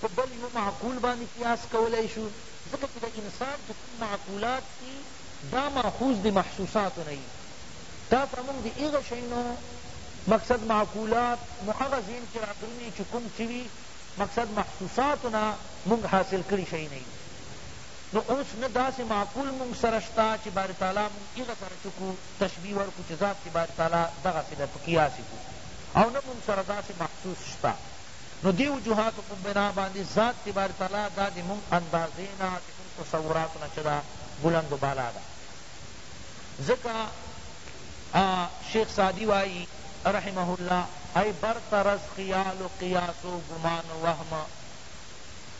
په بل یوه معقول باندې قیاس کولای شو، ځکه چې د انسان چې کوم معقولات دي دا ماخوذ د محسوساتو نه دي، تاسو موږ د هغه شي نه مقصد معقولات مو هغه ذهن کې رادرومي چې کوم څه وي مقصد محسوساتو نه موږ حاصل کړي شي نه دي، نو اوس نه داسې معقول موږ سره شته چې باري تعالی موږ هغه سره څه کړو تشبیه ورکړو چې ذات د باري تعالی دغسې دی په قیاس یې کړو او نه موږ سره داسې محسوس شته. نو دې وجوهاتو په بنا باندې ذات تبارک تعالی دا د مونږ اندازې نه د مونږ تصوراتو نه چه ده بلند و بالا ده ځکه شیخ سعدی وائی رحمه الله ای برترز خیال و قیاس و گمان و وهم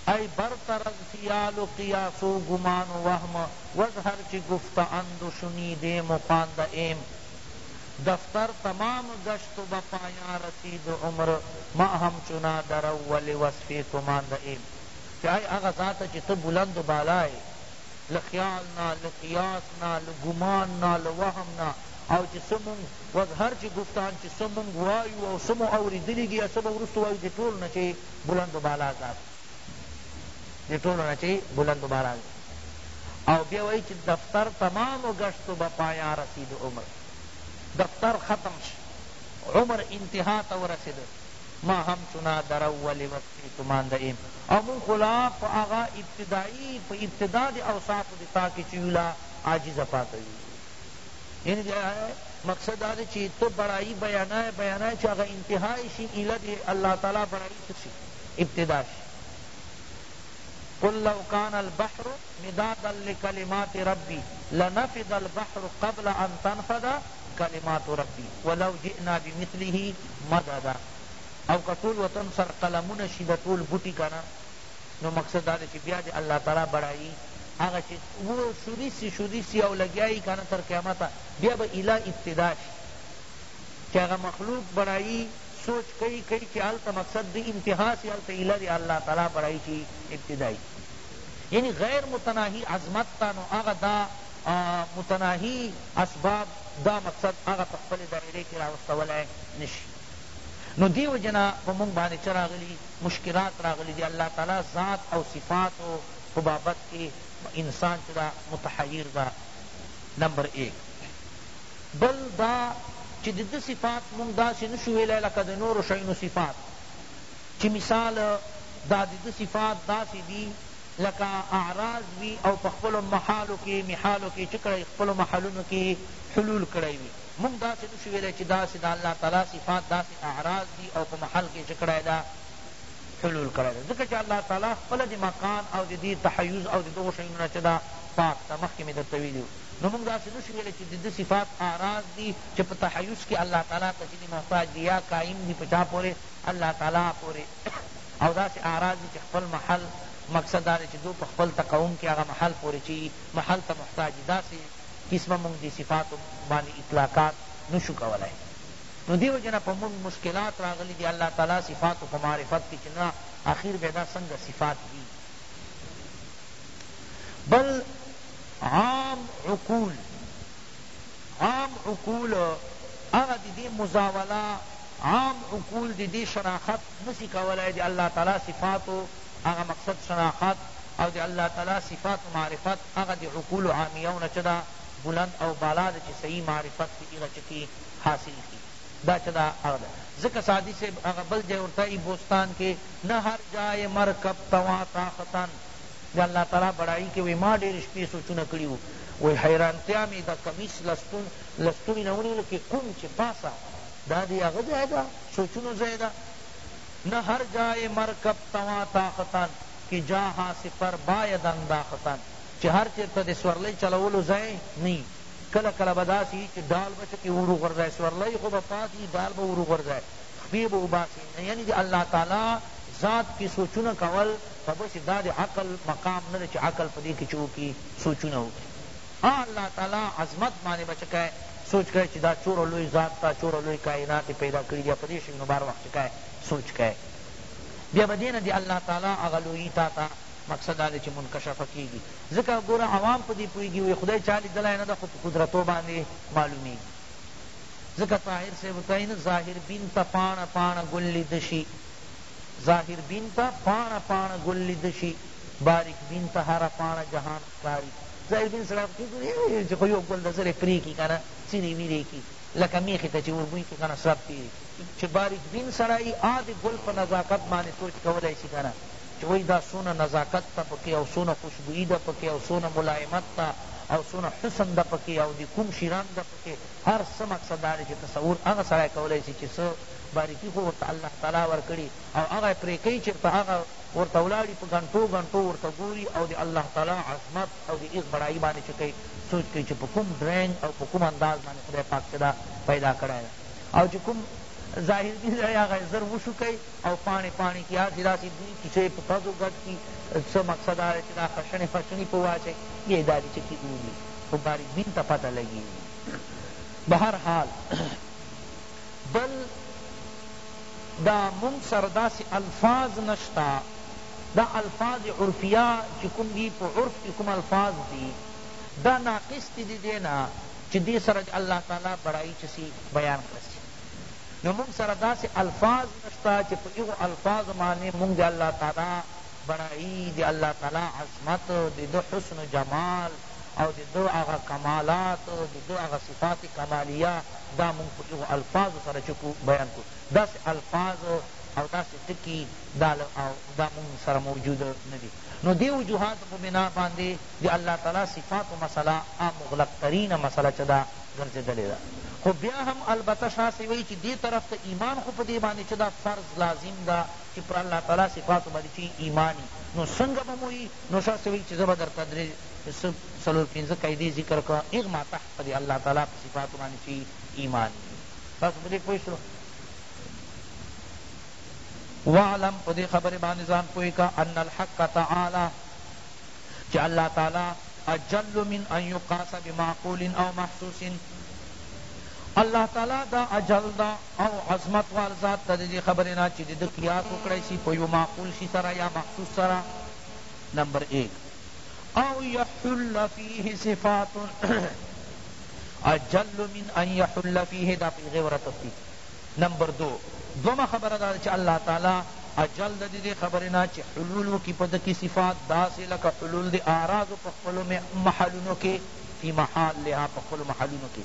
ای برترز خیال و قیاس و گمان و وهم وز هرچه گفته اند و شنیدیم و خوانده ایم دفتر تمام گشت و به پایان رسید عمر ما هم چنا درو و لوصف تو مانده ایم چه ای هغه ذاته چه ته بلند و بالا ای له خیال نه له قیاس نه له ګمان نه له وهم نه او چه څه مونږ وز هر چه گفتان چه څه مونږ وایو او څه مو اوریدلی دی یا څه به وروسته وایو دی ټول نه چه بلند و بالا ذات دی ټولو نه چی بلند و باران دی او بیا وای چې دفتر تمام و گشت و به پایا رسید عمر دفتر ختم شد عمر انتها ته ورسید ما هم چنا در اول وقت تو مانده ایم او من خلا پا آغا ابتدائی پا ابتدا دی اوصاف دی تاکی چیولا عاجز پاتا یو یعنی دی مقصد دا چی تو بڑائی بیانای بیانای چی آغا انتہائی شی ایلہ دی اللہ تعالی بڑائی سسی ابتدا شي قل لو کان البحر مدادا لکلمات ربی لنفد البحر قبل ان تنفد کلمات ربی ولو جئنا بمثله مددا او که ټول وطن سره قلمونه شي د ټول بوټي کنه نو مقصد دا دی چې بیا دې الله تعالی بډایي هغه چې و شروع سي شروع سي او لګیا یي کنه تر قیامته بیا به اله ابتدا شي چې هغه مخلوق بډایي سوچ کئی کئی چی هلته مقصد دی انتها سی هلته ایله دی الله تعالی بړای چی ابتدای یعنی غیر متناهی عظمت تا نو هغه دا متناهی اسباب دا مقصد هغه په خپل دایره کی راوستولای نشی نو دی وجه نه په مونږ باندی چه راغلی مشکلات راغلی دی الله تعالی ذات او صفاتو په بابت کی انسان چه دا متحیر دا نمبر ایک بل دا چی د ده صفات مونږ داسی نشو ویلای لکه د نورو شیونو صفات چی مثال دا د ده صفات داسی دی لکه اعراض وی او په خپلو محالو کی محالو کی چه کړی خپلو محلونو کی حلول کړی وی مونږ داسی نشو ویلای چی داسی د الله تعالی صفات داسی اعراض دی او په محل کی چه کړی ده حلول کړی ده ځکه چی الله تعالی خپله د مکان او د دی تحیز او د دغو شیونو نه چه ده پاک ده مخکی می درته ویلی وو نو موږ داسې نشو ویلی چې دده صفات اعراض دي چې په تحیز کښې الله تعالی ته ځینې محتاج دي یا قایم دي په چا پورې الله تعالی پورې او داسې اعراض دي چې خپل محل مقصد دا دی چې دو په خپل تقوم کښې هغه محل پورې چي یي محل ته محتاج دي داسې قسمه موږ دې صفاتو باندې اطلاقات نشو کولای نو دې وجې نه په موږ مشکلات راغلي دي الله تعالی صفاتو په معرفت کښې چې نه اخیر بیا دا څنګه صفات دي بل عام عقول عام عقول هغه دی دی مزاوله عام عقول دی دی شناخت نسی کولای دی الله تعالی صفاتو هغه مقصد شناخت او دی الله تعالی صفاتو معرفت هغه دی عقول عامیو نه چه دا بلند او بالا دی چه صحیح معرفت پی هغه چه کی حاصل کی دا چه دا هغه دی ذکر سعدی صاحب هغه بل جای ورته ای بوستان کی نه هر جای مرکب تواں تاختن د الله تعالی بړائی کې وې ما ډېرې شپې سوچونه کړي وو وې حیرانتیا مې د کمیس له ستوني نه ونیول کې کوم چې پاسه دا دی هغه ځای ده سوچونو ځای ده نه هر جای مرکب توا تاختان که جاها سپر باید انداختان چې هر چېرته د سورلۍ چلولو ځای نه کله کله به داسې وي چې ډال به چکې ور وغورځوې سورلۍ خو به پاسي ډال به ور وغورځوې خپې به وباسې یعنې د الله تعالی ذات کې سوچونه کول په بشي دا د عقل مقام نه ده چه عقل په دی کی چه وکی سوچونه وکی آ الله تعالی عظمت باندی به چه کای سوچ کای چه دا چوره لوی ذات تا چوره لوی کاینات پیدا کړی دی په دی شیونو بار وخت چه کای سوچ کای بیا به دینه دی الله تعالی هغه لویی تا ته مقصد دا دی چه منکشفه کیږی ځکه ګوره عوام په دی پوهیږی وی خدای چا لیدلای نه ده خو په قدرتو باندی معلومیږی ځکه طاهر صاحب تاین ظاهر بین ته پاڼه پاڼه ګل لیده شی ظاهر بین ته پاڼه پاڼه ګل لیده شي، باریک بین ته هره پاڼه جهان ښکاري. ظاهر بین سړی خو ټیک وي چې خو یو ګل د زره پرې کړي کنه څیرې ویرې کړي لکه میخې ته چې وربوی کړي کنه سره تیرې چې باریک بین سړی آ د ګل په نزاکت باندې سوچ کولای شي کنه چې وایي دا څونه نزاکت ته پکې او څونه خوشبویي ده پکې او څونه ملایمت ته او څونه حسن ده پکې او د کوم شي رنګ ده پکې هر څه مقصد دا دی چې تصور هغه سړی کولای شي چې څه باریکی خو ورته الله تعالی ورکړی او هغه یې پری کوی چیرته هغه ورته ولاړی په ګنټو ګنټو ورته ګوری او د الله تعالی عظمت او د هغه بړایی باندی چه کوی سوچ کوی چه په کوم ډرنګ او په کوم انداز باندی خدای پاک چه دا پیدا کړی ده او چه کوم ظاهر کی ځای هغه یې زر وشو کوی او پاڼی پاڼی کی هسی داسی دوی کیسه په پزو ګډ کی څه مقصد دا ده چه دا خشنی خشنی په واچوی یی داسی چه کی وولی خو باریک بین ته پته لګیږی بهر حال بل دا مونږ سره داسی الفاظ نشته دا الفاظ عرفیه چی کوم دی په عرف کی کوم الفاظ دی دا ناقص دی دی دینا چی دی سره دی الله تعالی بڑائی چه سی بیان کړی سی نو مونږ سره داسی الفاظ نشته چی په ایغو الفاظو معنی مونږ دی الله تعالی بډائی د الله تعالی عظمت، د ده حسن و جمال او د ده هغه کمالات، د ده هغه صفات کمالیه دا مونږ په هغو الفاظو سره چه کو بیان کو داسې الفاظ او داسې ټکی دا له او دا مونږ سره موجود نه دی نو دې وجوهاتو په بناء باندې د الله تعالی صفاتو مسئله هغه مغلق ترینه مسئله چه ده ګرځیدلې ده خو بیا هم البته شاه صیب وایی چه دې طرف ته ایمان خو په دې باندې چه دا فرض لازم ده چی په الله تعالی صفاتو باندی چی ایمان یی نو سنګه به مو یی نو شاه صاحب وایی چی زه به درته دری څلور پنځه قاعدی ذکر کړم اغما تحت پدی الله تعالی په صفاتو باندی چی ایمان یی تاسو پدی پوه شو واعلم پدی خبری باندی ځان پوه که ان الحق تعالی چی الله تعالی اجل من ان یقاس بمعقول او محسوس الله تعالی دا اجل دا او عظمت وال ذات ته ددې خبرې نه چې دده قیاس وکړای شي په یوه معقول شي سره یا مخصوص سره نمبر ایک او یحل فیه صفات اجل من ان یحل فیه دا په هغې وره تفتی نمبر دو دوما خبره دا چې الله تعالی اجل د دې خبرې نه چې حلول وکړي په ده کې صفات داسې لکه حلول د اعراضو په خپلو محلونو کې فی محلها په خپلو محلونو کې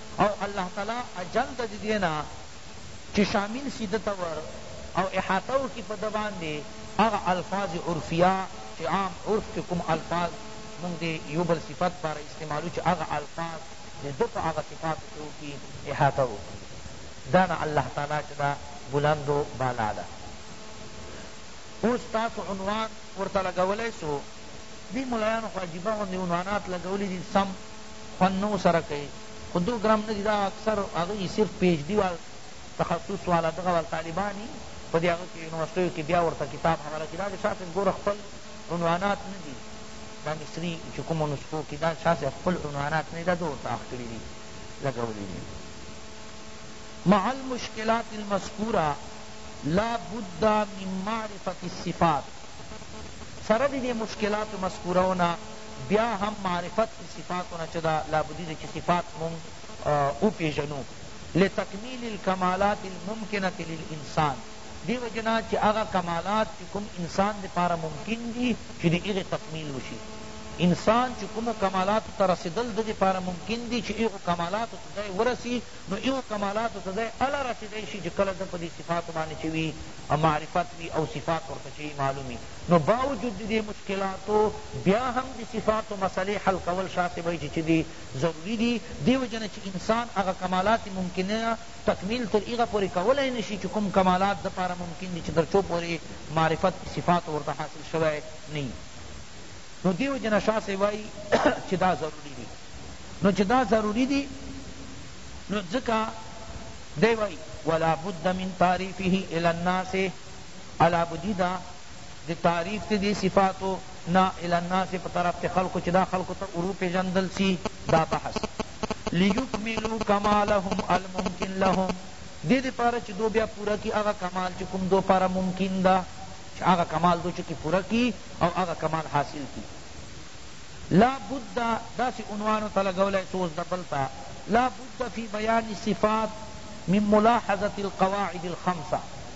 او الله تعالی اجل د ددې نه چی شامل سی ده ته ور او احاطه وکړي په ده باندې هغه الفاظ عرفیه چی عام عرف کی کوم الفاظ مونږ د یو بل صفت لپاره استعمالوو چی هغه الفاظ د ده په هغه صفاتو څه وکړي احاطه وکړي دا نه الله تعالی چی ده بلند و بالا ده اوس تاسو عنوان ورته لګولی سو دی ملایانو خو عجیبه غوندې عنوانات لګولي دي سم خوند نه ورسره کوي خو دوه ګرام نه دي دا اکثر هغوی صرف پي ايچ ډي وال تخصص والا دغه وال طالبان يي په دې هغه کې يونيورسټيو کې بيا ورته کتاب حواله کوي دا د شاه صاحب ګوره خپل عنوانات نه دي دا مصري چې کومو نسخو کې دا شاه صاحب خپل عنوانات نه دي دا ده ورته اخ کړي دي لګولي دي مع المشکلات المذکوره لا بد من معرفت الصفات سره دې مشکلات مذکورونه بیا هم معرفت د صفاتو نه چه دا لابدی ده چه صفات مونږ وپیژنو لتکمیل الکمالات الممکنة للانسان دی وجه نه چه هغه کمالات چه کوم انسان د پاره ممکن دی چه د هغه تکمیل وشی انسان چه کومو کمالاتو ته رسیدل دده پاره ممکن دی چه هغو کمالاتو ته دی ورسی نو هغو کمالاتو ته دی اله رسیدای شی چه کله ده پدی صفاتو باندی چه وی معرفت وی او صفات ورته چه وی معلوم وی نو باوجود د دې مشکلاتو بیا هم د صفاتو مسئلې حل کول شاه صاحب وایي چې چه دي ضروري دي دې وجه نه چې انسان هغه کمالات ممکنه تکمیل تر هغه پورې کولای نه شي چې کوم کمالات ده پاره ممکن دي چې تر څو پورې معرفت په صفاتو ورته حاصل شوی نه وي نو دې وجه نه شاه صاحب وایي چې دا ضروري دي نو چې دا ضروري دي نو ځکه دی وایي ولا بد من تعریفه الی الناس علا بدی دا دی تعریف تی دی صفاتو نا الی الناس په طرف تی خلقو چی دا خلقو ته ورو پیژندل سی دا بحث لیکملو کمالهم الممکن لهم دی دی پاره چی دو بیا پورا کی هغه کمال چی کوم دو پاره ممکن ده چی هغه کمال دو چکی پورا کی او هغه کمال حاصل کی لا بد داسی عنوانو ته لګولای سو اوس د بل ته لا بد فی بیان صفات من ملاحظة القواعد الخمسة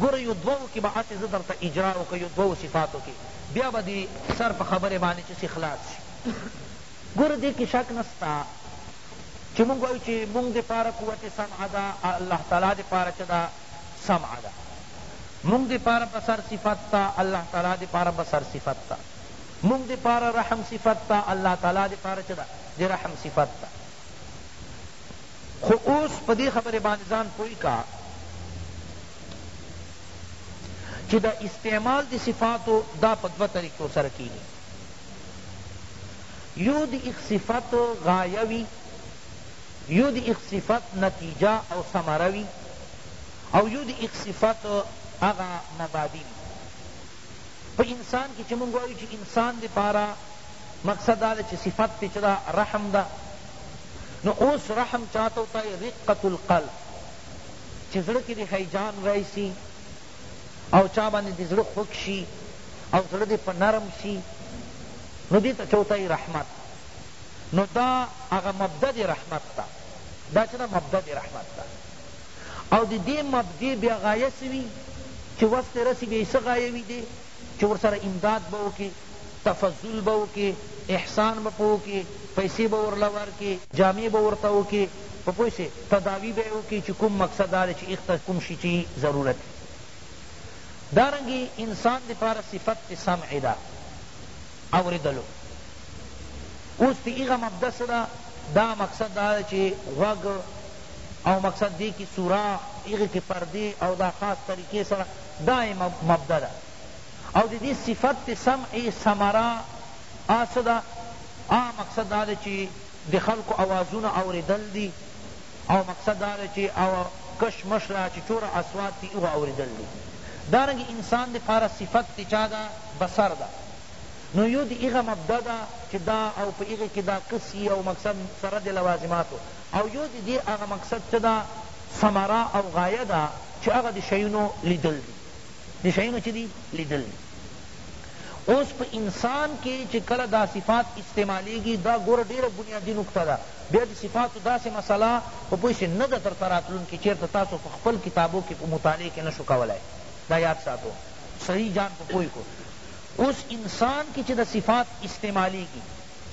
ګوره يو دوو کی به هسی زه درته اجرا وکړم يو دوو صفاتو کی بیا به دی سر په خبره باندی چسی خلاص شی ګوره دی کی شک نسته چی مونږ وایو چی مونږ دی پاره قوت سمع ده الله تعالی دی پاره چه ده سمع ده مونږ دی پاره بصر صفت ده الله تعالی دی پاره بصر صفت ده مونږ دی پاره رحم صفت ده الله تعالی دی پاره چه ده دی رحم صفت ده خو اوس په دې خبرې باندې ځان پوه کا چې د استعمال د صفاتو دا په دوه طریقو سره کیږي یو د ایک صفت غایه وي یو د ایک صفت نتیجه او ثمره وي او یو د ایک صفت هغه مبادی وي په انسان کی چه مونږ وایو چه انسان دی پارا مقصد دا ده چه صفت تی چه دا رحم ده نو اوس رحم چاته وتای رقت القلب چه زړه کی دی هیجان رایسی او چا باندې دی زړه خوک شی او زړه دی په نرم شی نو دیتا چوتای رحمت نو دا اغا مبدد رحمت تا دا چنا مبدد رحمت تا او د دې مبدې بیا غایه څه وي چې وس ته رسي بیا یې څه غایه وي دې چې ورسره امداد به وکړي تفضل به وکړي احسان به پرې وکړي پیسې به ورله ورکړي جامې به ورته وکړي په پوه شوې تداوي به یې وکړي چې کوم مقصد دا دی چې هغه ته کوم شي چې ضرورت وي دارنګې انسان دپاره صفت د سمع ده اورېدلو اوس د هغه مبدا څه ده دا مقصد دا ده چې غوږ او مقصد دې کی سوراخ هغه کی پردې او دا خاص طریقې سره دا ئې مبدأ ده او د دې صفت د سمع سمرا آ څه ده آ مقصد دا ده چی د خلقو آوازونه اوریدل دی او مقصد دا ده چی او کش مش لا چی چوره اصوات دی هغه اوریدل دی دارنګ انسان دی پاره صفت د چا ده بصر ده نو یو دی هغه مبدأ ده چی دا او په هغه کی دا کسی او مقصد سره د لوازماتو او يو د دې هغه مقصد څه ده ثمره او غايه ده چې هغه د شيونو ليدل دي د شيونو څه دي ليدل دي اوس په انسان کې چې کله دا صفات استعمالېږي دا ګوره ډېره بنيادي نکته ده بيا د صفاتو داسې مسئله خو پوه شې نه ده درته راتلونکې چېرته تاسو په خپل کتابو کې په مطالعې کې نه شو کولای دا یاد ساتو صحیح جان په پوه کو اوس انسان کې چې د صفات استعمالېږي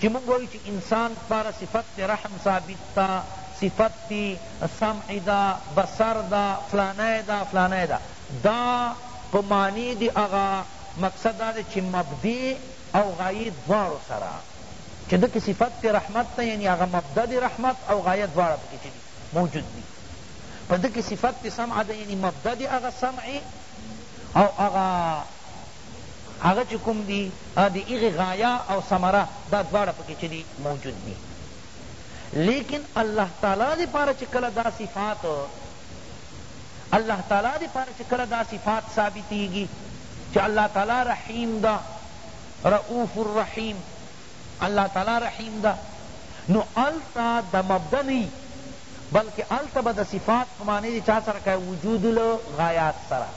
چی مونږ وایو چی انسان لپاره صفت دی رحم ثابت ده صفت دی سمع ده بصر ده فلانی ده فلانی ده دا په معنی دی هغه مقصد دا دی چی مبدع او غایه دواړو سره چی دکی صفت دی رحمت ده یعنی هغه مبدع دی رحمت او غایه دواړه پکی چه دی موجود دی په دکی صفت دی سمع ده یعنی مبدع دی هغه سمع او هغه هغه چه کوم دی دی هغی غایه او ثمره دا دواړه پکی چه دی موجود دی لیکن الله تعالی دی پاره چه کله دا صفات الله تعالی دی پاره چه کله دا صفات ثابتیږي چه الله تعالی رحیم دا رؤوف الرحیم الله تعالی رحیم دا نو التا دا مبدا نی بلکہ التا با دا صفات پمانے دی چا سره کہا وجود الغایات سره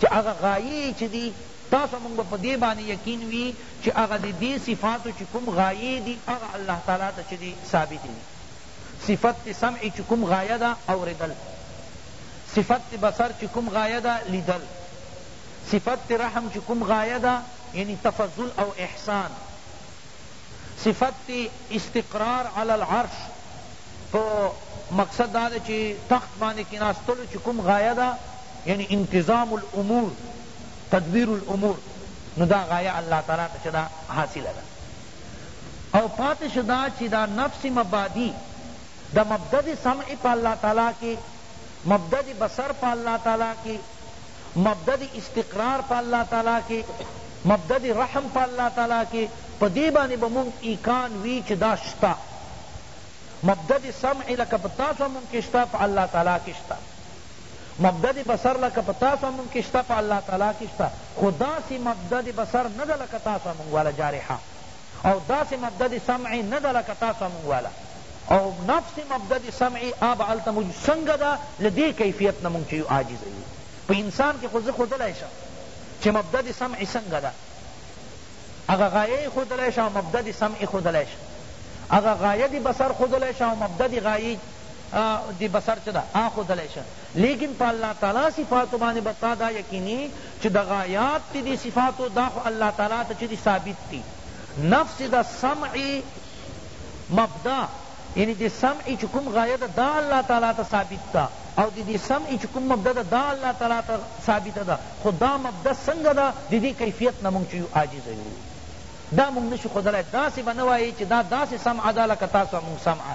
چه هغه غایه یې چه دي تاسو مونږ به په دې باندې یقین وي چه هغه د دې صفاتو چه کوم غایه دي هغه الله تعالی ته چه دي ثابت دي صفت د سمع چه کوم غایه ده اوریدل صفت د بصر چه کوم غایه ده لیدل صفت د رحم چه کوم غایه ده یعنی تفضل او احسان صفت دی استقرار علی العرش په مقصد دا ده چی تخت باندې کیناستلو چی کوم غایه ده یعنی انتظام الامور تدبیر الامور نو دا غایه الله تعالی ته چه دا حاصله ده او پاتې شو دا چی دا نفس مبادی دا مبدد سمع په الله تعالی کی مبدد بصر په الله تعالی کی مبدأ د استقرار په الله تعالی کی، مبدأ د رحم په الله تعالی کی، په دی باندی به مونږ ایکان وی چی دا شته، مبدأ د سمع لکه په تاسو او مونږ کی شته په الله تعالی کی شته، مبدأ د بصر لکه په تاسو او مونږ کی شته په الله تعالی کی شته، خو داسی مبدأ د بصر نده لکه تاسو او مونږ والا جارحه. او داسې مبدأ د سمع نه ده لکه تا سمو والا او نفس مبدأ د سمع آب علته موجود څنګه ده له دې کیفیت نه مونږ چې یو عاجز یو په انسان کې خو زه ښودلی شم چې مبدأ د سمع څنګه ده هغه غایه یې ښودلی شم مبدأ د سمع یې ښودلی شم هغه غایه د بصر ښودلی شم مبدأ د غایې د بصر چه ده آ ښودلی شم لیکن په الله تعالی صفاتو باندې به تا دا یقیني چه د غایات تی دی صفاتو دا خو الله تعالی ته چه دی ثابت دی نفس د سمع مبدا یعنی دی سمع چه کوم غایه ده دا الله تعالی ته ثابت ده او دی دی سمع چه کوم مبدا ده دا الله تعالی ته ثابت ده خو دا مبدا سنگه ده دی دی کیفیت نه مونږ چه یو عاجز یو دا مونږ نشو خودلای داسی به نه وایی چه دا داسی سمع ده لکه تاسو مونږ سمع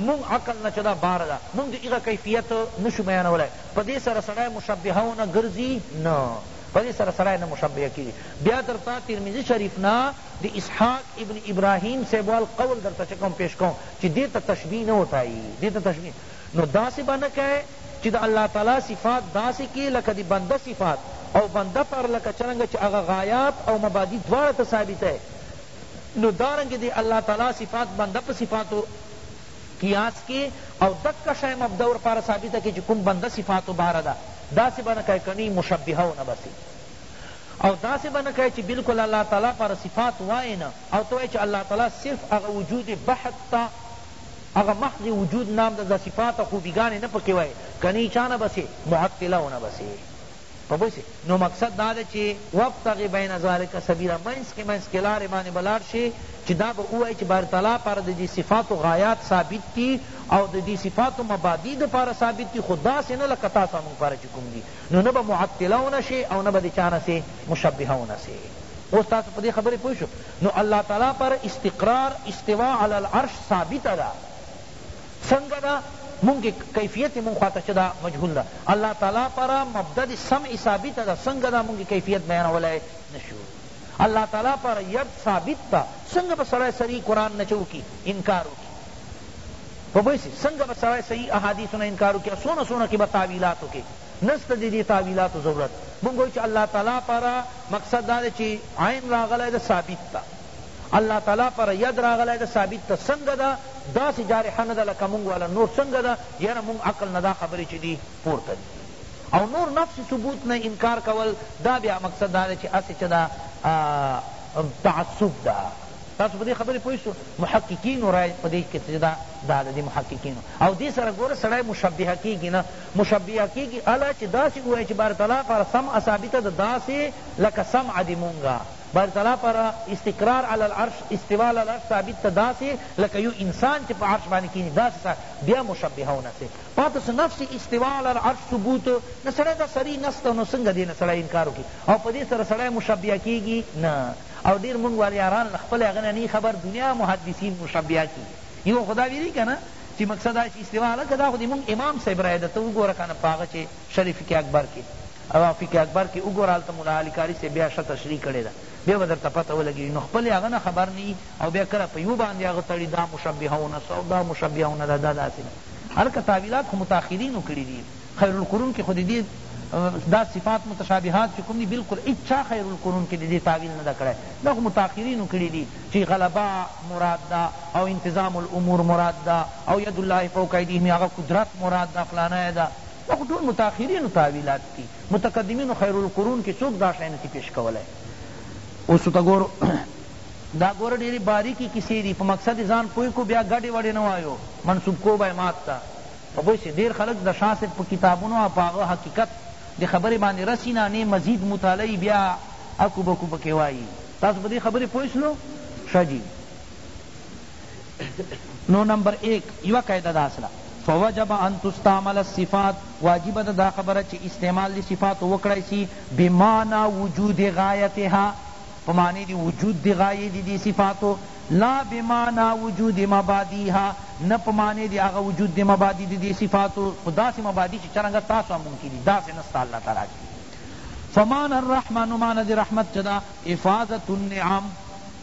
مونږ عقل نه چه دا بار ده مونږ د هغه کیفیت نه شو بیانولای په دې سره سړی مشبهه ونه ګرځي نه په دې سره سړی نه مشبهه کیږي بیا درته ترمذی شریف نه د اسحاق ابن ابراهیم صاحب وال قول درته چه کوم پیش کوم چه دې ته تشبیه نه وتایی دې ته تشبیه نو داسې به نه کئ چه د الله تعالی صفات داسې کئ لکه د بنده صفات او بنده پر لکه څرنګه چه هغه غایات او مبادی دواړه ته ثابتئ نو دارنګه دی الله تعالی صفات بنده په صفاتو قیاس کی او دک شی مبدع ورپاره ثابته کی چی کوم بنده صفاتو باره ده داسی به نه کای کنی مشبهه و نه بسی او داسی به نه کای چی بلکل الله تعالی پر صفات وای نه او ته وای چی الله تعالی صرف هغه وجود بحت تا هغه محض وجود نام ده دا صفات خوبیګانی نه پکی وای کنی چا نه بسی معطله و نه بسی په پوه شوې نو مقصد دا ده چی وابتغ بین ذلک سبیلا منځ کی منځ کی لاری باندی به لاړ شی چی دا به ووایی چی باری تعالی لپاره ددی صفاتو غایات ثابت دی او ددی صفاتو مبادی لپاره ثابت دی خو داسی نه لکه تاسو مونږ لپاره چی کوم دی نو نه به معطله ونه شی او نه به د چا نه سی مشبهه ونه سی اوس تاسو په دی خبری پوه شو نو الله تعالی لپاره استقرار استواء علی العرش ثابته ده څنګه ده مونږ کیفیت مونږ خواته چه دا مجهول ده الله تعالی پاره مبدا دی سمع ثابت ده څنګه ده مونږ کیفیت بیانولای نشو الله تعالی پاره ید ثابت ده څنګه به سړی سری قرآن نه چه وکی انکار وکی په پوه شي څنګه به سړی صحیح احادیثو نه انکار وکړي او څونه څونه کې به تاویلات وکړي نسته د دې تاویلاتو ضرورت مونږ وایو چې الله تعالی پاره مقصد دا دی چې عین راغلی ده ثابت ده الله تعالی پر ید راغلی ده ثابت ته څنګه ده داسی جارحه نده لکه مونږ والا نور څنګه ده یاره مونږ عقل نه دا خبری چی دی پورته دی او نور نفس ثبوت نه انکار کول دا بیا مقصد دا ده چی اسی چه ده تعصب ده تاسو پدی خبری پوه شو محققین رائے پدی که چه ده دا ده محققین او دی سره گور سړی مشبهه کیږي نه مشبهه کیږي الا چه داسی وای چه بار تعالی پر سمع ثابت ده داسی لکه سمع دی مونږه بارک تعالی پر استقرار علی العرش استواء علی العرش ثابت ته داسې لکه یو انسان چې په عرش باندې کیني داسې سا بیا مشبهه ونسې پاتې سو نفس استواء علی العرش ثبوت نه سړی دا صریح نص ته نو څنګه دې نه سړی انکار وکړي او په دې سره سړی مشبهه کیږي نه او ډیر مونږ وال یاران له خپل هغه نه نی خبر دنیا محدثین مشبهه کی یو خدا ویری کنه چې مقصد دا چې استواء علی که دا خو دې مونږ امام صاحب رائے ده ته وګوره کنه په هغه چې شریف کې اکبر کې هغه فقه اکبر کی وګوره هلته ملا علی قاری صیب بیا ښه تشریح کړی ده بیا به درته پته ولګیږی نو خپل هغه نه خبر نه یی او بیا کله په یو باندی هغه تړی دا مشبهه ونه سو او دا مشبهه ونه ده دا داسی ده هلکه تاویلات خو متاخرینو کړی دی خیر القرون کی خو ددی دا صفات متشابهات چی کوم دی بلکل هیچا خیر القرون کی ددی تاویل نه ده کړی دا خو متاخرینو کړی دی چی غلبه مراد ده او انتظام الامور مراد ده او ید الله فوق ایدیهم هغه قدرت مراد ده فلانه ده دا خو ټول متاخرینو تاویلات دی متقدمینو خیر القرون کی څوک دا شی نسی پیش کولای اوس ته ګور دا ګور ډیری باریکی کیسی دی په مقصد ځان پوی کو بیا ګډی وډی نه وایو منسوب کو بای مات تا په پوی سی ډیر خلق د شاه صاحب په کتابونو او په هغه حقیقت دی خبری باندې رسی نه نه مزید مطالعه بیا اکو بکو پکی وایی تاسو په دی خبری پوی سلو ښه جی نو نمبر ایک یوه قاعده دا سره فوجب ان تستعمل الصفات واجب ده دا خبره چی استعمال دی صفات وکړای سی بمعنی وجود غایتها په معنی دی وجود دی غایه دی دی صفاتو لا بمعنی وجود مبادیها نه په معنی دی هغه وجود دی مبادی دی دی صفاتو خو داسی مبادی چی چرنګه تاسو هم مونږ کی دی داسی نسته الله تعالی کی فمعنی الرحمن معنی دی رحمت چه ده افاظت النعم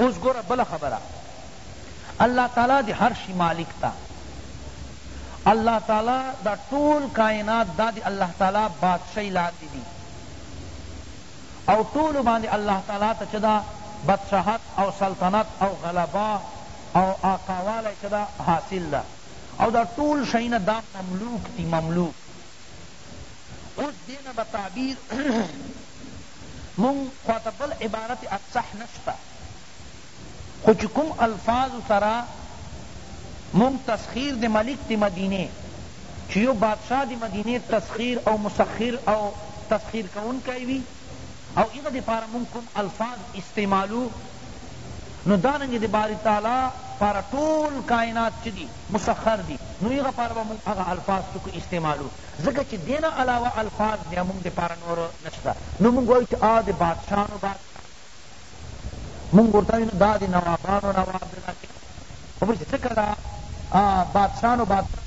اوس ګوره بله خبره الله تعالی د هر شي مالک ده الله تعالی دا ټول کائنات دا د الله تعالی بادشاهی لاندې دي او ټولو باندې الله تعالی ته چه دا بادشاهت او سلطنت او غلبه او آقاوالی چه دا حاصل ده او دا ټول شئینا دا مملوک دی مملوک اوس دینا با تعبیر مونږ خواته بل عبارت اصح نشته خو چی کوم الفاظو سره مونږ تسخیر د ملک د مدینه چی یو بادشاہ د مدینه تسخیر او مسخر او تسخیر کونکی وی او ایغه د پاره مونږ کوم الفاظ استعمالو نو دارنګ د باری تعالی پاره ټول کائنات چی دی مسخر دي نو هغه پاره به مونږ هغه الفاظ چوکه استعمالو ځکه چي دې نه علاوه الفاظ بیا مونږ د پاره نور نشته نو مونږ وایو چي آ د بادشاهانو بادشاه مونږ ورته وایو نو دا د نوابانو نواب ده داسي پوه شوې ځکه دا بادشاهانو بادشاه